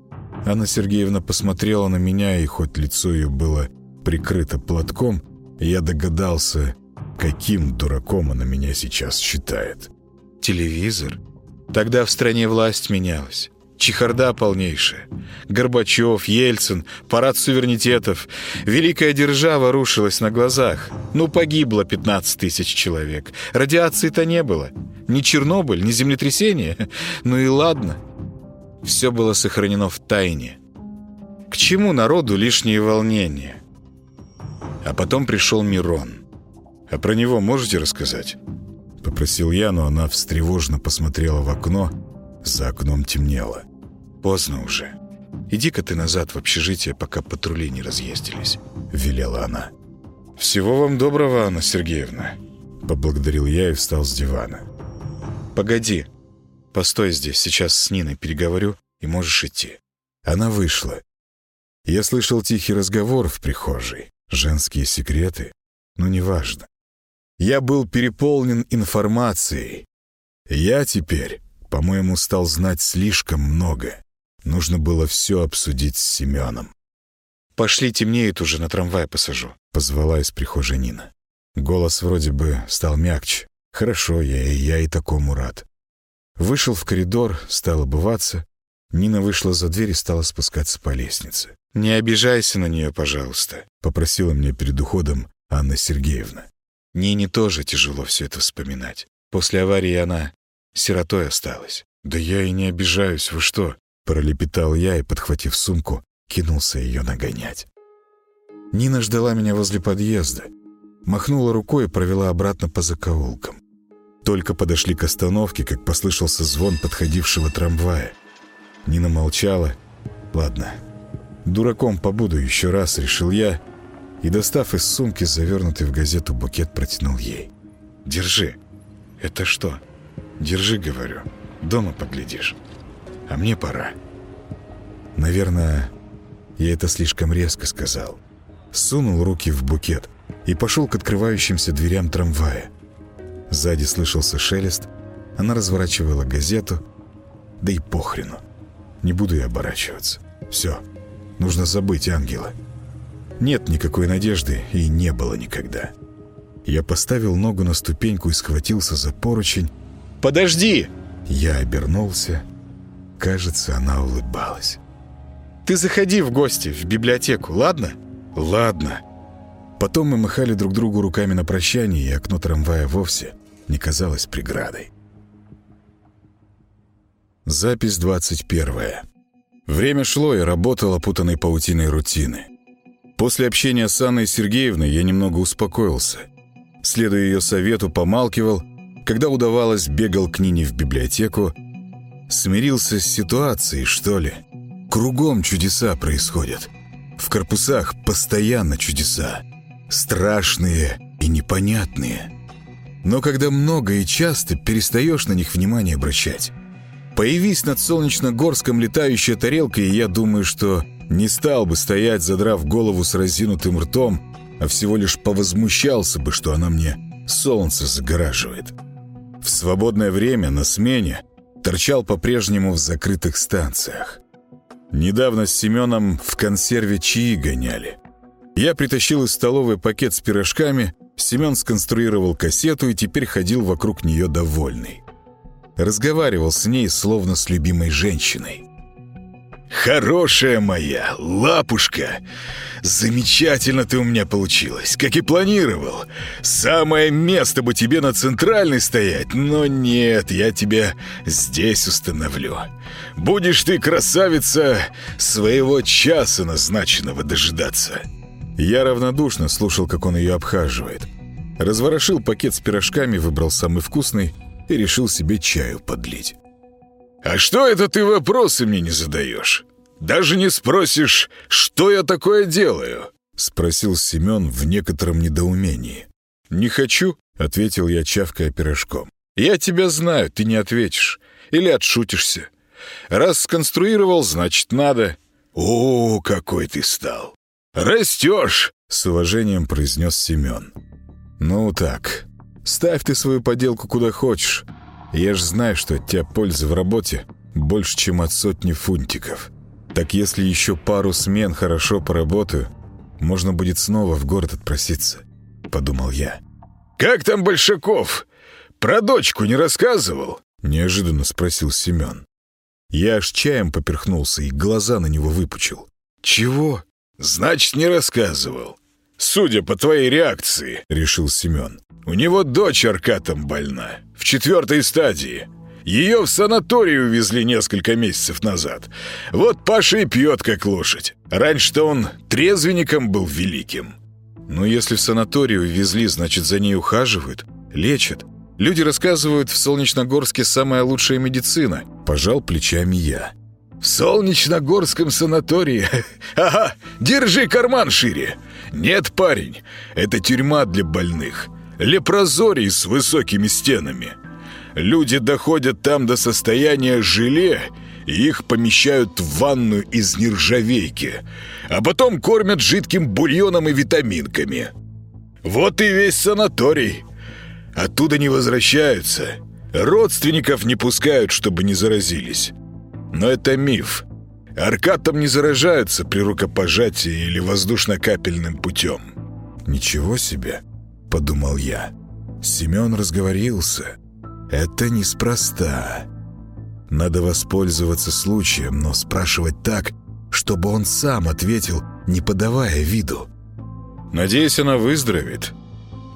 Анна Сергеевна посмотрела на меня, и хоть лицо ее было прикрыта платком, я догадался, каким дураком она меня сейчас считает. Телевизор? Тогда в стране власть менялась. Чехарда полнейшая. Горбачев, Ельцин, парад суверенитетов. Великая держава рушилась на глазах. Ну, погибло 15 тысяч человек. Радиации-то не было. Ни Чернобыль, ни землетрясение. Ну и ладно. Все было сохранено в тайне. К чему народу лишние волнения? А потом пришел Мирон. А про него можете рассказать?» Попросил я, но она встревоженно посмотрела в окно. За окном темнело. «Поздно уже. Иди-ка ты назад в общежитие, пока патрули не разъездились», — велела она. «Всего вам доброго, Анна Сергеевна», — поблагодарил я и встал с дивана. «Погоди. Постой здесь, сейчас с Ниной переговорю, и можешь идти». Она вышла. Я слышал тихий разговор в прихожей. Женские секреты? Ну, неважно. Я был переполнен информацией. Я теперь, по-моему, стал знать слишком много. Нужно было все обсудить с Семеном. «Пошли, темнеет уже, на трамвай посажу», — позвала из прихожей Нина. Голос вроде бы стал мягче. «Хорошо, я, я и такому рад». Вышел в коридор, стал обуваться. Нина вышла за дверь и стала спускаться по лестнице. «Не обижайся на нее, пожалуйста», — попросила мне перед уходом Анна Сергеевна. Нине тоже тяжело все это вспоминать. После аварии она сиротой осталась. «Да я и не обижаюсь, вы что?» — пролепетал я и, подхватив сумку, кинулся ее нагонять. Нина ждала меня возле подъезда. Махнула рукой и провела обратно по закоулкам. Только подошли к остановке, как послышался звон подходившего трамвая. Нина молчала. «Ладно, Дураком побуду еще раз, решил я, и, достав из сумки завернутый в газету букет, протянул ей. «Держи». «Это что?» «Держи, — говорю. Дома поглядишь. А мне пора». Наверное, я это слишком резко сказал. Сунул руки в букет и пошел к открывающимся дверям трамвая. Сзади слышался шелест, она разворачивала газету, да и похрену. Не буду я оборачиваться. Все, Нужно забыть ангела. Нет никакой надежды и не было никогда. Я поставил ногу на ступеньку и схватился за поручень. «Подожди!» Я обернулся. Кажется, она улыбалась. «Ты заходи в гости, в библиотеку, ладно?» «Ладно». Потом мы махали друг другу руками на прощание, и окно трамвая вовсе не казалось преградой. Запись двадцать первая. Время шло и работал опутанной паутиной рутины. После общения с Анной Сергеевной я немного успокоился. Следуя ее совету, помалкивал. Когда удавалось, бегал к Нине в библиотеку. Смирился с ситуацией, что ли. Кругом чудеса происходят. В корпусах постоянно чудеса. Страшные и непонятные. Но когда много и часто, перестаешь на них внимание обращать. Появись над Солнечногорском летающая тарелка, и я думаю, что Не стал бы стоять, задрав голову с разинутым ртом, а всего лишь повозмущался бы, что она мне солнце загораживает. В свободное время на смене торчал по-прежнему в закрытых станциях. Недавно с Семеном в консерве чаи гоняли. Я притащил из столовой пакет с пирожками, Семен сконструировал кассету и теперь ходил вокруг нее довольный. Разговаривал с ней, словно с любимой женщиной. «Хорошая моя, лапушка! Замечательно ты у меня получилась, как и планировал. Самое место бы тебе на центральной стоять, но нет, я тебя здесь установлю. Будешь ты, красавица, своего часа назначенного дожидаться». Я равнодушно слушал, как он ее обхаживает. Разворошил пакет с пирожками, выбрал самый вкусный и решил себе чаю подлить. «А что это ты вопросы мне не задаешь? Даже не спросишь, что я такое делаю?» Спросил Семен в некотором недоумении. «Не хочу», — ответил я, чавкая пирожком. «Я тебя знаю, ты не ответишь. Или отшутишься. Раз сконструировал, значит, надо». «О, какой ты стал! Растешь!» — с уважением произнес Семен. «Ну так, ставь ты свою поделку куда хочешь. Я ж знаю, что от тебя пользы в работе больше, чем от сотни фунтиков. Так если еще пару смен хорошо поработаю, можно будет снова в город отпроситься», — подумал я. «Как там Большаков? Про дочку не рассказывал?» — неожиданно спросил Семен. Я аж чаем поперхнулся и глаза на него выпучил. «Чего? Значит, не рассказывал. Судя по твоей реакции», — решил Семен. У него дочь Аркатом больна, в четвертой стадии. Ее в санаторий увезли несколько месяцев назад. Вот Паша и пьет, как лошадь. Раньше-то он трезвенником был великим. Но если в санаторий увезли, значит, за ней ухаживают, лечат. Люди рассказывают, в Солнечногорске самая лучшая медицина. Пожал плечами я. В Солнечногорском санатории? Ага, держи карман шире. Нет, парень, это тюрьма для больных лепрозорий с высокими стенами. Люди доходят там до состояния желе, и их помещают в ванну из нержавейки, а потом кормят жидким бульоном и витаминками. Вот и весь санаторий. Оттуда не возвращаются. Родственников не пускают, чтобы не заразились. Но это миф. Аркатом не заражаются при рукопожатии или воздушно-капельным путем. Ничего себе. — подумал я. Семен разговорился. Это неспроста. Надо воспользоваться случаем, но спрашивать так, чтобы он сам ответил, не подавая виду. «Надеюсь, она выздоровеет.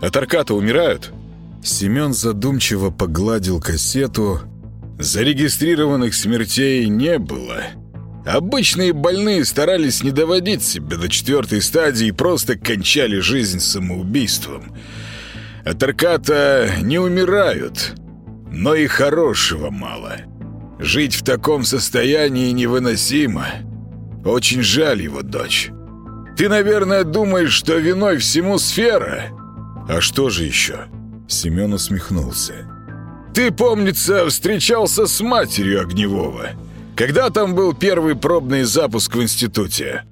От Арката умирают?» Семен задумчиво погладил кассету. «Зарегистрированных смертей не было. Обычные больные старались не доводить себя до четвертой стадии и просто кончали жизнь самоубийством. От Арката не умирают, но и хорошего мало. Жить в таком состоянии невыносимо. Очень жаль его дочь. Ты, наверное, думаешь, что виной всему сфера? А что же еще?» Семен усмехнулся. «Ты, помнится, встречался с матерью Огневого». Когда там был первый пробный запуск в институте?»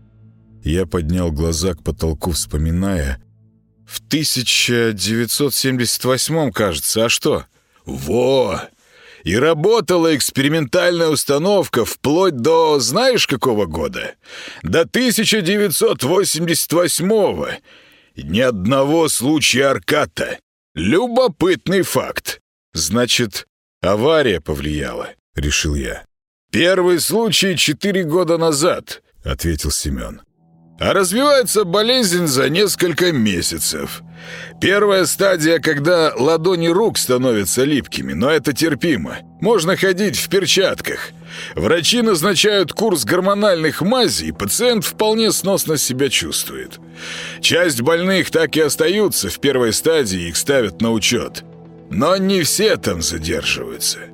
Я поднял глаза к потолку, вспоминая. «В 1978 кажется. А что?» «Во! И работала экспериментальная установка вплоть до знаешь какого года? До 1988-го. Ни одного случая Арката. Любопытный факт. Значит, авария повлияла, решил я. «Первый случай четыре года назад», — ответил Семен. «А развивается болезнь за несколько месяцев. Первая стадия, когда ладони рук становятся липкими, но это терпимо. Можно ходить в перчатках. Врачи назначают курс гормональных мазей, пациент вполне сносно себя чувствует. Часть больных так и остаются в первой стадии, их ставят на учет. Но не все там задерживаются».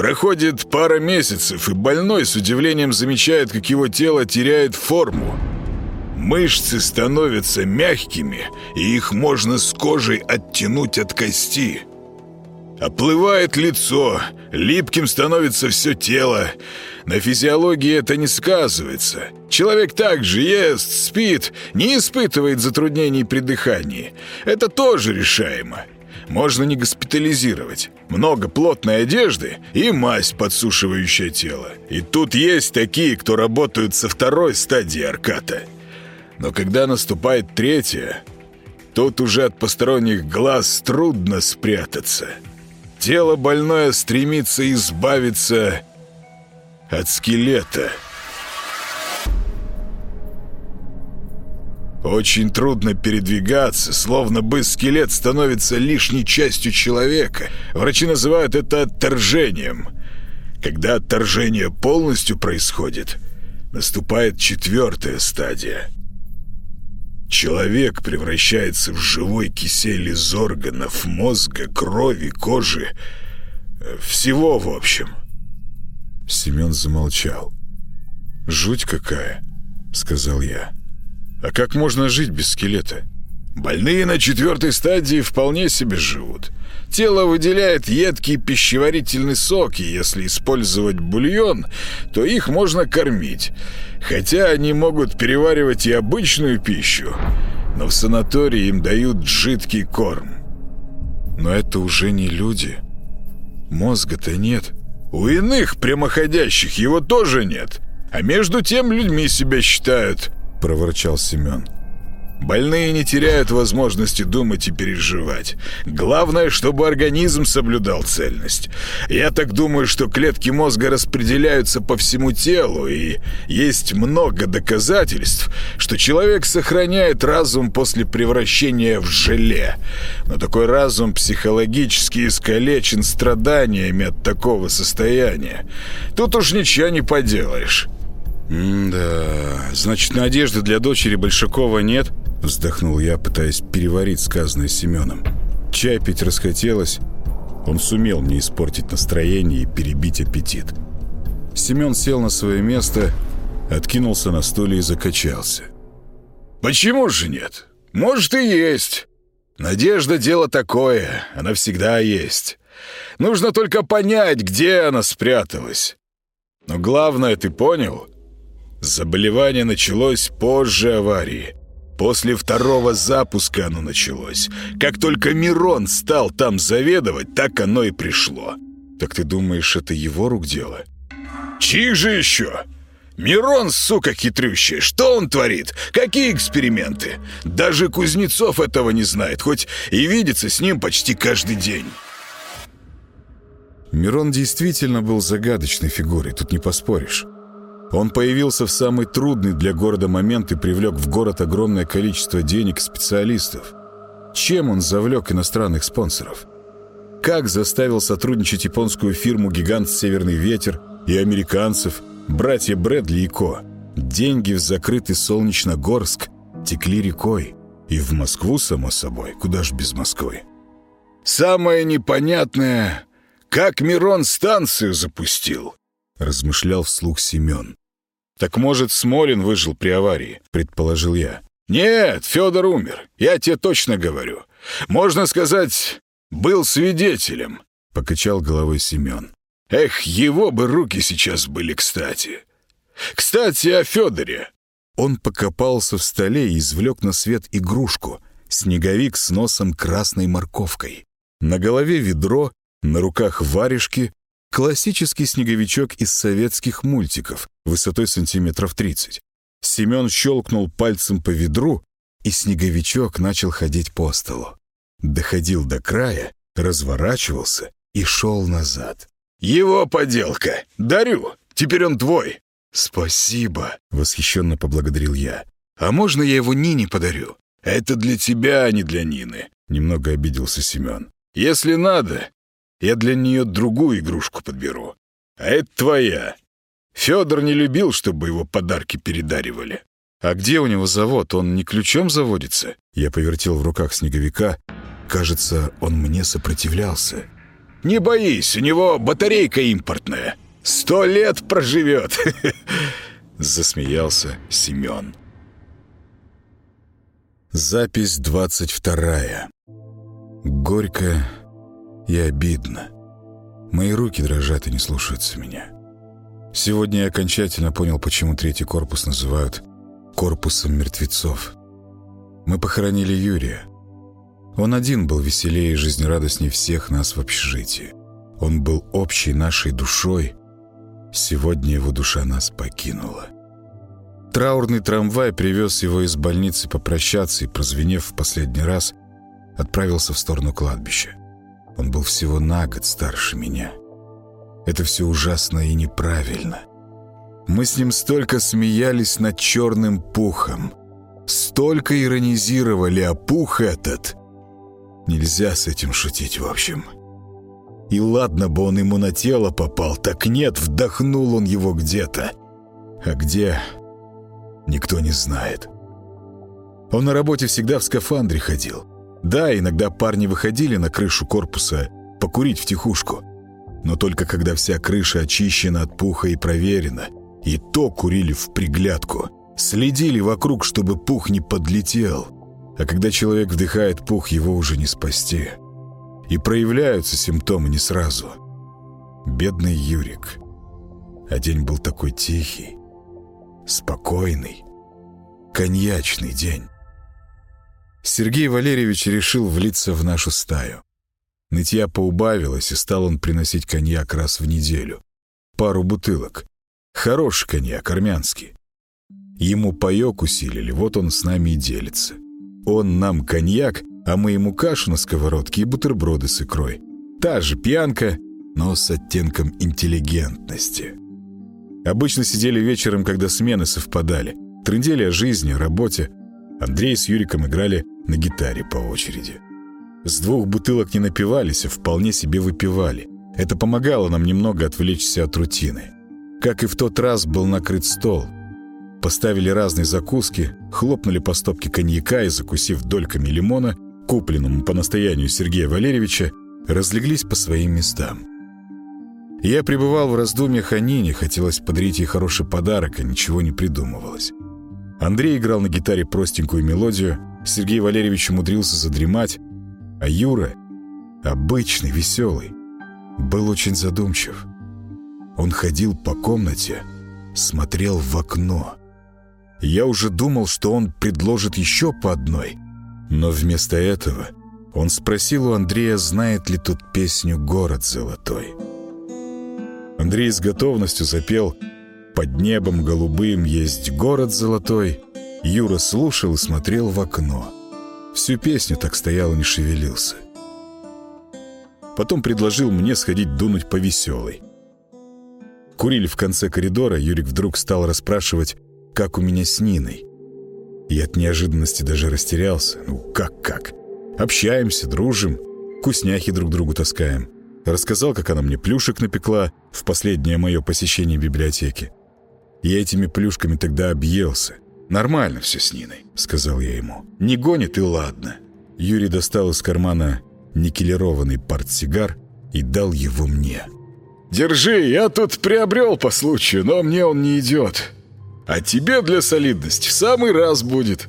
Проходит пара месяцев, и больной с удивлением замечает, как его тело теряет форму. Мышцы становятся мягкими, и их можно с кожей оттянуть от кости. Оплывает лицо, Липким становится все тело. На физиологии это не сказывается. Человек также ест, спит, не испытывает затруднений при дыхании. Это тоже решаемо. Можно не госпитализировать. Много плотной одежды и мазь, подсушивающая тело. И тут есть такие, кто работают со второй стадии арката. Но когда наступает третья, тут уже от посторонних глаз трудно спрятаться. Тело больное стремится избавиться от скелета. Очень трудно передвигаться, словно бы скелет становится лишней частью человека. Врачи называют это отторжением. Когда отторжение полностью происходит, наступает четвертая стадия. Человек превращается в живой кисель из органов, мозга, крови, кожи. Всего, в общем. Семен замолчал. «Жуть какая», — сказал я. А как можно жить без скелета? Больные на четвертой стадии вполне себе живут. Тело выделяет едкий пищеварительный сок, и если использовать бульон, то их можно кормить. Хотя они могут переваривать и обычную пищу, но в санатории им дают жидкий корм. Но это уже не люди. Мозга-то нет. У иных прямоходящих его тоже нет. А между тем людьми себя считают. — проворчал Семен. Больные не теряют возможности думать и переживать. Главное, чтобы организм соблюдал цельность. Я так думаю, что клетки мозга распределяются по всему телу, и есть много доказательств, что человек сохраняет разум после превращения в желе. Но такой разум психологически искалечен страданиями от такого состояния. Тут уж ничего не поделаешь. «Да, значит, надежды для дочери Большакова нет?» Вздохнул я, пытаясь переварить сказанное Семеном. Чай пить расхотелось. Он сумел мне испортить настроение и перебить аппетит. Семен сел на свое место, откинулся на стуле и закачался. «Почему же нет? Может и есть. Надежда — дело такое, она всегда есть. Нужно только понять, где она спряталась. Но главное, ты понял? Заболевание началось позже аварии. После второго запуска оно началось. Как только Мирон стал там заведовать, так оно и пришло. Так ты думаешь, это его рук дело? Чьих же еще? Мирон, сука хитрющая, что он творит? Какие эксперименты? Даже Кузнецов этого не знает, хоть и видится с ним почти каждый день. Мирон действительно был загадочной фигурой, тут не поспоришь. Он появился в самый трудный для города момент и привлек в город огромное количество денег и специалистов. Чем он завлек иностранных спонсоров? Как заставил сотрудничать японскую фирму «Гигант Северный ветер» и американцев, братья Брэдли и Ко? Деньги в закрытый Солнечногорск текли рекой. И в Москву, само собой, куда ж без Москвы. «Самое непонятное, как Мирон станцию запустил», размышлял вслух Семен. «Так, может, Смолин выжил при аварии?» — предположил я. «Нет, Федор умер. Я тебе точно говорю. Можно сказать, был свидетелем», — покачал головой Семен. «Эх, его бы руки сейчас были кстати. Кстати, о Федоре». Он покопался в столе и извлек на свет игрушку — снеговик с носом красной морковкой. На голове ведро, на руках варежки, Классический снеговичок из советских мультиков, высотой сантиметров 30. Семен щелкнул пальцем по ведру, и снеговичок начал ходить по столу. Доходил до края, разворачивался и шел назад. «Его поделка! Дарю! Теперь он твой!» «Спасибо!» — восхищенно поблагодарил я. «А можно я его Нине подарю?» «Это для тебя, а не для Нины», — немного обиделся Семен. «Если надо, я для нее другую игрушку подберу. А это твоя. Федор не любил, чтобы его подарки передаривали. А где у него завод? Он не ключом заводится? Я повертел в руках снеговика. Кажется, он мне сопротивлялся. Не боись, у него батарейка импортная. Сто лет проживет. Засмеялся Семен. Запись двадцать вторая. Горько и обидно. Мои руки дрожат и не слушаются меня. Сегодня я окончательно понял, почему третий корпус называют «корпусом мертвецов». Мы похоронили Юрия. Он один был веселее и жизнерадостнее всех нас в общежитии. Он был общей нашей душой. Сегодня его душа нас покинула. Траурный трамвай привез его из больницы попрощаться и, прозвенев в последний раз, отправился в сторону кладбища. Он был всего на год старше меня. Это все ужасно и неправильно. Мы с ним столько смеялись над черным пухом, столько иронизировали, а пух этот... Нельзя с этим шутить, в общем. И ладно бы он ему на тело попал, так нет, вдохнул он его где-то. А где, никто не знает. Он на работе всегда в скафандре ходил. Да, иногда парни выходили на крышу корпуса покурить в тихушку. Но только когда вся крыша очищена от пуха и проверена. И то курили в приглядку. Следили вокруг, чтобы пух не подлетел. А когда человек вдыхает пух, его уже не спасти. И проявляются симптомы не сразу. Бедный Юрик. А день был такой тихий, спокойный, коньячный день. Сергей Валерьевич решил влиться в нашу стаю. Нытья поубавилось, и стал он приносить коньяк раз в неделю. Пару бутылок. Хороший коньяк, армянский. Ему паёк усилили, вот он с нами и делится. Он нам коньяк, а мы ему кашу на сковородке и бутерброды с икрой. Та же пьянка, но с оттенком интеллигентности. Обычно сидели вечером, когда смены совпадали. Трындели о жизни, работе. Андрей с Юриком играли на гитаре по очереди. С двух бутылок не напивались, а вполне себе выпивали. Это помогало нам немного отвлечься от рутины. Как и в тот раз был накрыт стол. Поставили разные закуски, хлопнули по стопке коньяка и, закусив дольками лимона, купленному по настоянию Сергея Валерьевича, разлеглись по своим местам. Я пребывал в раздумьях о Нине, хотелось подарить ей хороший подарок, а ничего не придумывалось. Андрей играл на гитаре простенькую мелодию, Сергей Валерьевич умудрился задремать, а Юра, обычный, веселый, был очень задумчив. Он ходил по комнате, смотрел в окно. Я уже думал, что он предложит еще по одной, но вместо этого он спросил у Андрея, знает ли тут песню «Город золотой». Андрей с готовностью запел «Под небом голубым есть город золотой». Юра слушал и смотрел в окно. Всю песню так стоял и не шевелился. Потом предложил мне сходить дунуть по веселой. Курили в конце коридора, Юрик вдруг стал расспрашивать, как у меня с Ниной. И от неожиданности даже растерялся. Ну, как-как? Общаемся, дружим, вкусняхи друг другу таскаем. Рассказал, как она мне плюшек напекла в последнее мое посещение библиотеки. Я этими плюшками тогда объелся. «Нормально все с Ниной», — сказал я ему. «Не гонит и ладно». Юрий достал из кармана никелированный портсигар и дал его мне. «Держи, я тут приобрел по случаю, но мне он не идет. А тебе для солидности в самый раз будет.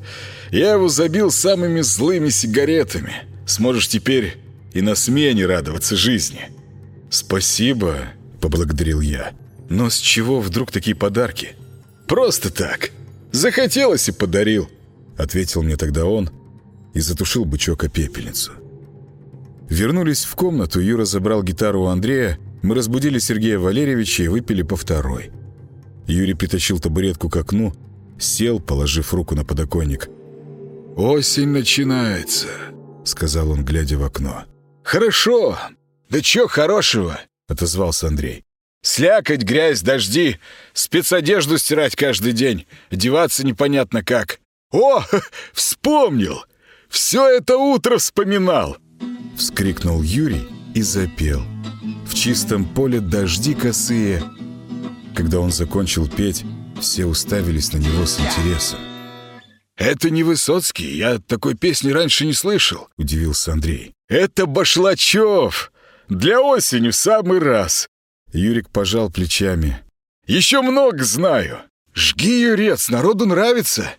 Я его забил самыми злыми сигаретами. Сможешь теперь и на смене радоваться жизни». «Спасибо», — поблагодарил я. «Но с чего вдруг такие подарки?» «Просто так. Захотелось и подарил», — ответил мне тогда он и затушил бычок о пепельницу. Вернулись в комнату, Юра забрал гитару у Андрея, мы разбудили Сергея Валерьевича и выпили по второй. Юрий притащил табуретку к окну, сел, положив руку на подоконник. «Осень начинается», — сказал он, глядя в окно. «Хорошо! Да чё хорошего?» — отозвался Андрей. «Слякоть, грязь, дожди, спецодежду стирать каждый день, одеваться непонятно как. О, вспомнил! Все это утро вспоминал!» Вскрикнул Юрий и запел. В чистом поле дожди косые. Когда он закончил петь, все уставились на него с интересом. «Это не Высоцкий, я такой песни раньше не слышал», — удивился Андрей. «Это Башлачев! Для осени в самый раз!» Юрик пожал плечами. «Еще много знаю! Жги, Юрец, народу нравится!»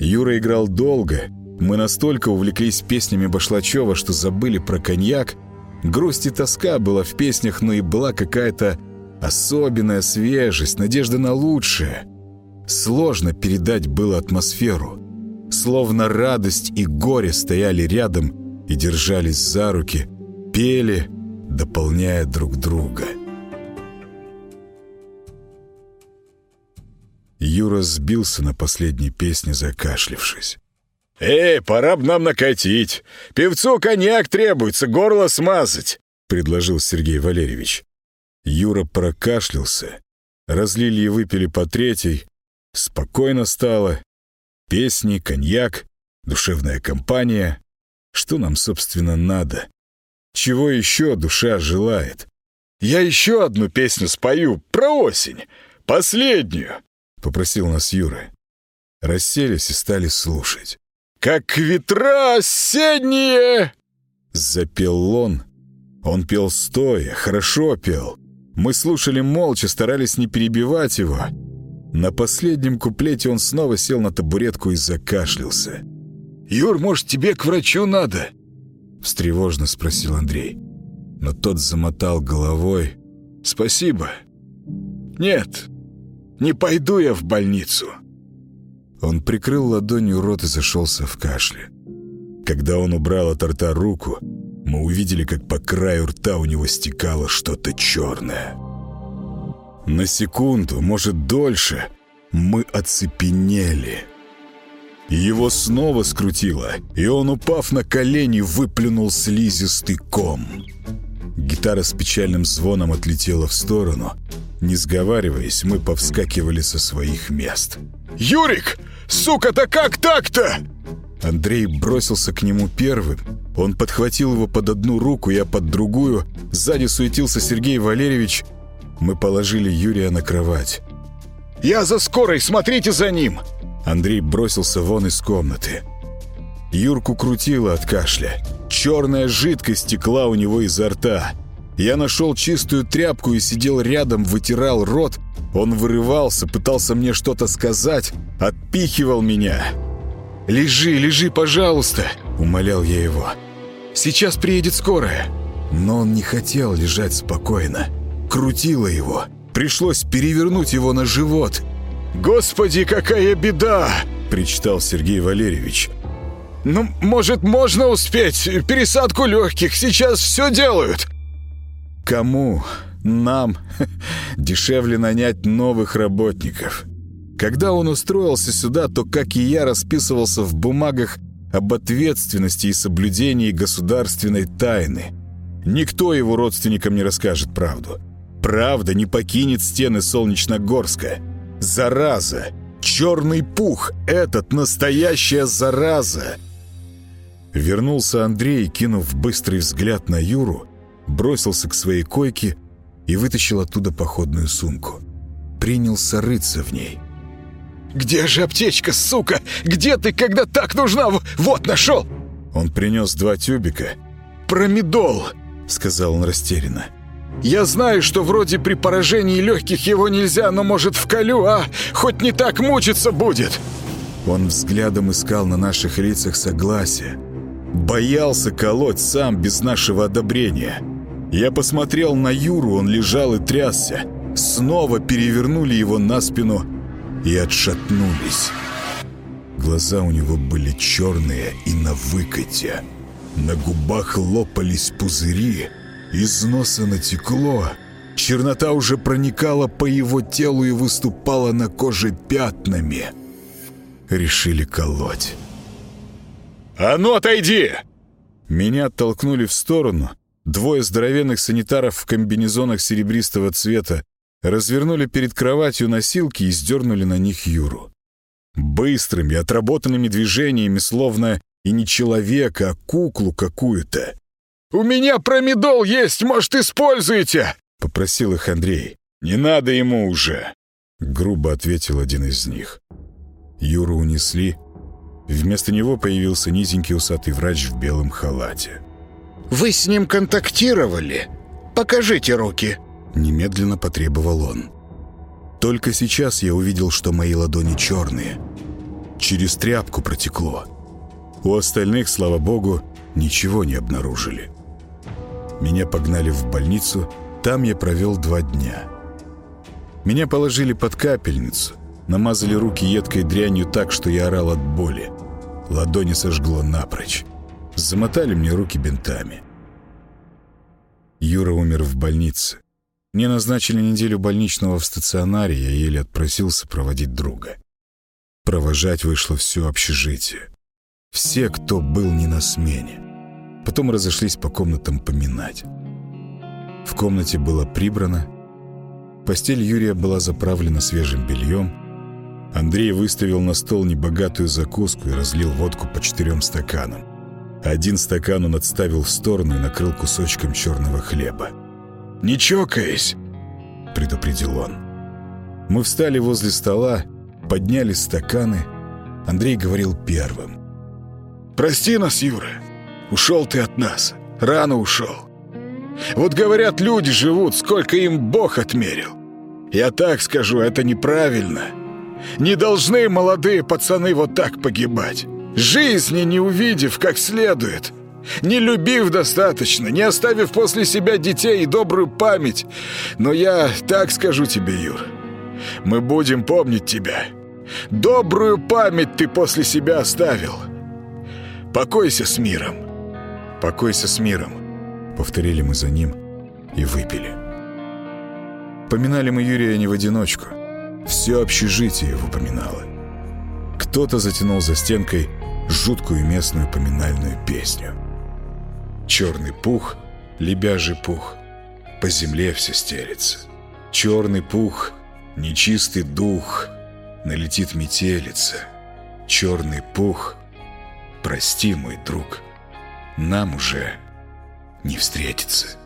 Юра играл долго. Мы настолько увлеклись песнями Башлачева, что забыли про коньяк Грусть и тоска была в песнях, но и была какая-то особенная свежесть, надежда на лучшее. Сложно передать было атмосферу. Словно радость и горе стояли рядом и держались за руки, пели, дополняя друг друга. Юра сбился на последней песне, закашлившись. «Эй, пора б нам накатить. Певцу коньяк требуется, горло смазать», — предложил Сергей Валерьевич. Юра прокашлялся. Разлили и выпили по третьей. Спокойно стало. Песни, коньяк, душевная компания. Что нам, собственно, надо? Чего еще душа желает? «Я еще одну песню спою про осень. Последнюю», — попросил нас Юра. Расселись и стали слушать как ветра осенние!» Запел он. Он пел стоя, хорошо пел. Мы слушали молча, старались не перебивать его. На последнем куплете он снова сел на табуретку и закашлялся. «Юр, может, тебе к врачу надо?» Встревожно спросил Андрей. Но тот замотал головой. «Спасибо. Нет, не пойду я в больницу». Он прикрыл ладонью рот и зашелся в кашле. Когда он убрал от рта руку, мы увидели, как по краю рта у него стекало что-то черное. На секунду, может дольше, мы оцепенели. Его снова скрутило, и он, упав на колени, выплюнул слизистый ком. Гитара с печальным звоном отлетела в сторону. Не сговариваясь, мы повскакивали со своих мест. «Юрик! Сука-то как так-то?» Андрей бросился к нему первым. Он подхватил его под одну руку, я под другую. Сзади суетился Сергей Валерьевич. Мы положили Юрия на кровать. «Я за скорой, смотрите за ним!» Андрей бросился вон из комнаты. Юрку крутило от кашля. Черная жидкость текла у него изо рта. Я нашел чистую тряпку и сидел рядом, вытирал рот. Он вырывался, пытался мне что-то сказать, отпихивал меня. «Лежи, лежи, пожалуйста!» — умолял я его. «Сейчас приедет скорая!» Но он не хотел лежать спокойно. Крутило его. Пришлось перевернуть его на живот. «Господи, какая беда!» — причитал Сергей Валерьевич. «Ну, может, можно успеть? Пересадку легких сейчас все делают!» Кому? Нам. Дешевле нанять новых работников. Когда он устроился сюда, то, как и я, расписывался в бумагах об ответственности и соблюдении государственной тайны. Никто его родственникам не расскажет правду. Правда не покинет стены Солнечногорска. Зараза! Черный пух! Этот настоящая зараза! Вернулся Андрей, кинув быстрый взгляд на Юру, бросился к своей койке и вытащил оттуда походную сумку. Принялся рыться в ней. «Где же аптечка, сука? Где ты, когда так нужна? Вот, нашел!» Он принес два тюбика. «Промедол!» — сказал он растерянно. «Я знаю, что вроде при поражении легких его нельзя, но, может, вколю, а? Хоть не так мучиться будет!» Он взглядом искал на наших лицах согласие. Боялся колоть сам без нашего одобрения. Я посмотрел на Юру, он лежал и трясся. Снова перевернули его на спину и отшатнулись. Глаза у него были черные и на выкате. На губах лопались пузыри, из носа натекло. Чернота уже проникала по его телу и выступала на коже пятнами. Решили колоть. «А ну, отойди!» Меня оттолкнули в сторону, Двое здоровенных санитаров в комбинезонах серебристого цвета развернули перед кроватью носилки и сдернули на них Юру. Быстрыми, отработанными движениями, словно и не человека, а куклу какую-то. «У меня промедол есть, может, используете?» — попросил их Андрей. «Не надо ему уже!» — грубо ответил один из них. Юру унесли. Вместо него появился низенький усатый врач в белом халате. Вы с ним контактировали? Покажите руки!» Немедленно потребовал он. Только сейчас я увидел, что мои ладони черные. Через тряпку протекло. У остальных, слава богу, ничего не обнаружили. Меня погнали в больницу, там я провел два дня. Меня положили под капельницу, намазали руки едкой дрянью так, что я орал от боли. Ладони сожгло напрочь. Замотали мне руки бинтами. Юра умер в больнице. Мне назначили неделю больничного в стационаре, я еле отпросился проводить друга. Провожать вышло все общежитие. Все, кто был не на смене. Потом разошлись по комнатам поминать. В комнате было прибрано. Постель Юрия была заправлена свежим бельем. Андрей выставил на стол небогатую закуску и разлил водку по четырем стаканам. Один стакан он отставил в сторону и накрыл кусочком черного хлеба. «Не чокаясь!» — предупредил он. Мы встали возле стола, подняли стаканы. Андрей говорил первым. «Прости нас, Юра. Ушел ты от нас. Рано ушел. Вот говорят, люди живут, сколько им Бог отмерил. Я так скажу, это неправильно. Не должны молодые пацаны вот так погибать. Жизни не увидев как следует. Не любив достаточно, не оставив после себя детей и добрую память. Но я так скажу тебе, Юр. Мы будем помнить тебя. Добрую память ты после себя оставил. Покойся с миром. Покойся с миром. Повторили мы за ним и выпили. Поминали мы Юрия не в одиночку. Все общежитие его поминало. Кто-то затянул за стенкой жуткую местную поминальную песню. Черный пух, лебяжий пух, по земле все стелется. Черный пух, нечистый дух, налетит метелица. Черный пух, прости, мой друг, нам уже не встретиться.